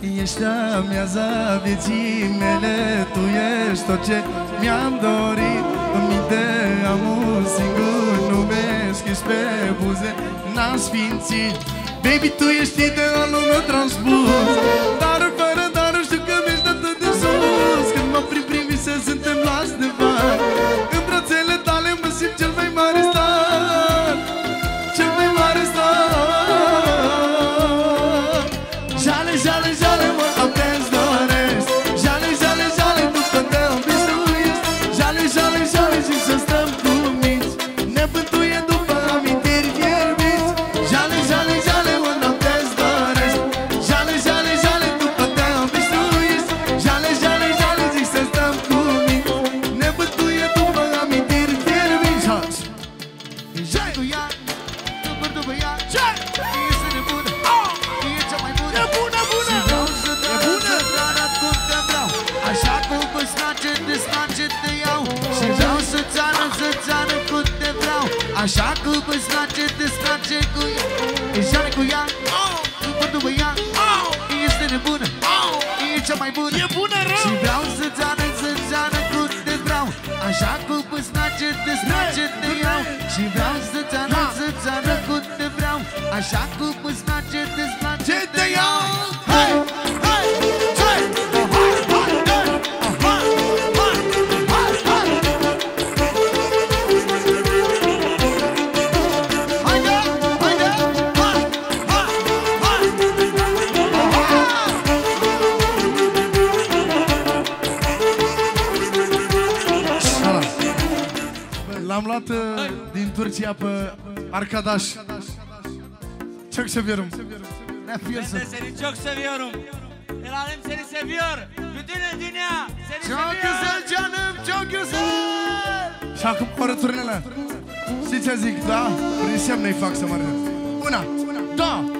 Ești amiaza vieții mele Tu ești tot ce mi-am dorit. În minte am un singur nume Scris pe buze, n-am sfințit. Baby, tu ești idealul meu transpus Daremos Așa cum pe snace, de snace cu ea. E jale cu ea, după după ea Este nebună, e cea mai bună. E bună rău! și vreau să-ți arăt, să-ți arăt cum te vreau. Așa cum pe snace, te snace te iau Și vreau să-ți arăt, să-ți arăt cum te vreau. Așa cum pe snace, te snace luat uh, din Turcia pe Arkadaş. Çok seviyorum. Ne yapıyorsun? Ben de seni çok seviyorum. El alem seni seviyor. Bütün dünya seni Çok seviyor. güzel canım, çok güzel. Şarkı orăturile Știți ce zic, da? Prin ne-i fac să mă arăt. Una, două,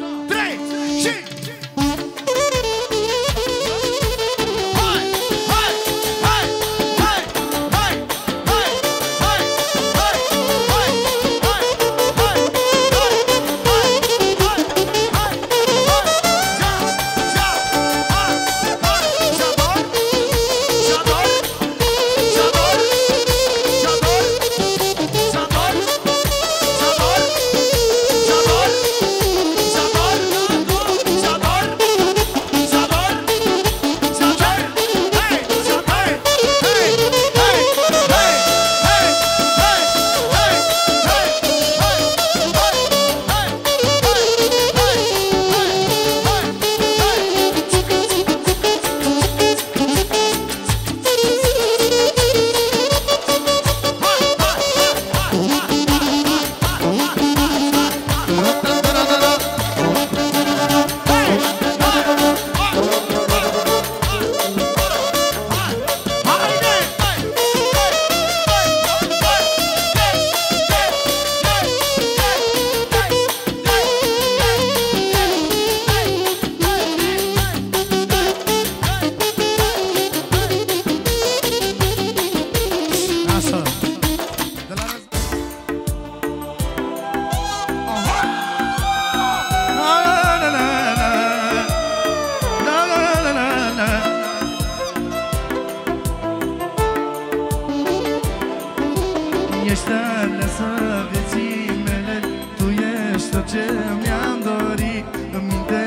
Ești aleasă vieții mele. Tu ești tot ce mi-am dorit. În minte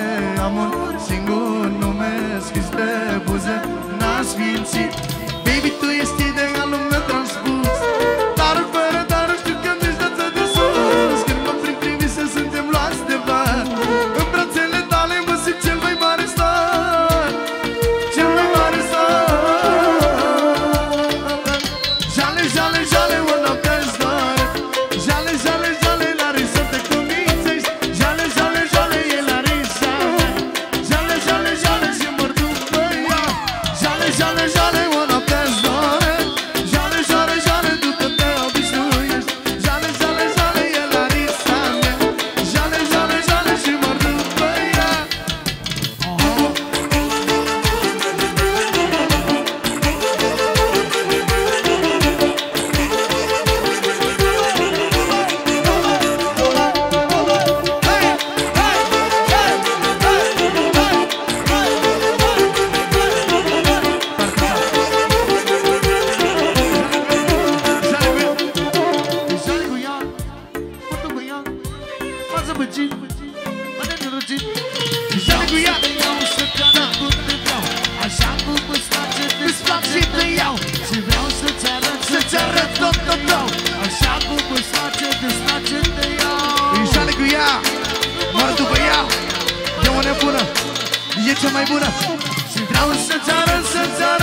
am un singur nume Scris pe buze, n-aș sfințit Baby, tu ești Johnny, Johnny. cea mai bună. Și vreau să-ți să-ți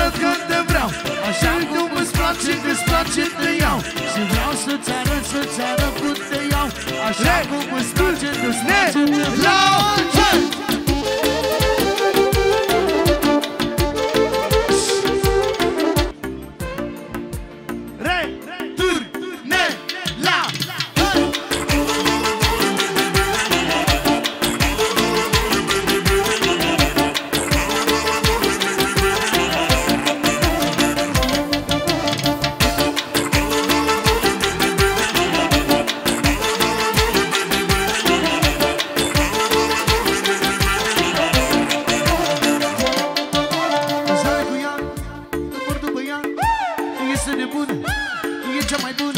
nebun E cea mai bun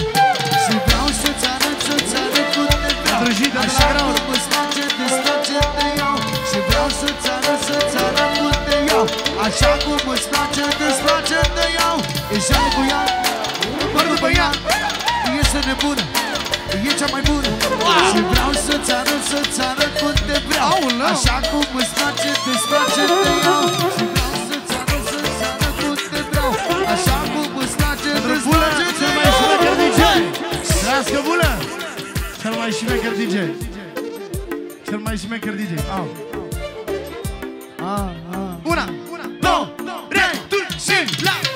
Și vreau să-ți arăt, să-ți arăt cum te vreau. Așa cum îți place, desface, te iau Și vreau să-ți arăt, să-ți arăt cum te iau Așa cum îți place, desface, te iau Ești al cu ea, mă după ea. Este nebună e cea mai bun. Și vreau să-ți arăt, să-ți arăt cum te vreau. Așa cum îți place, te-ți te iau DJ. Cel mai șmecher DJ. Au. Una, două, trei, tu și la...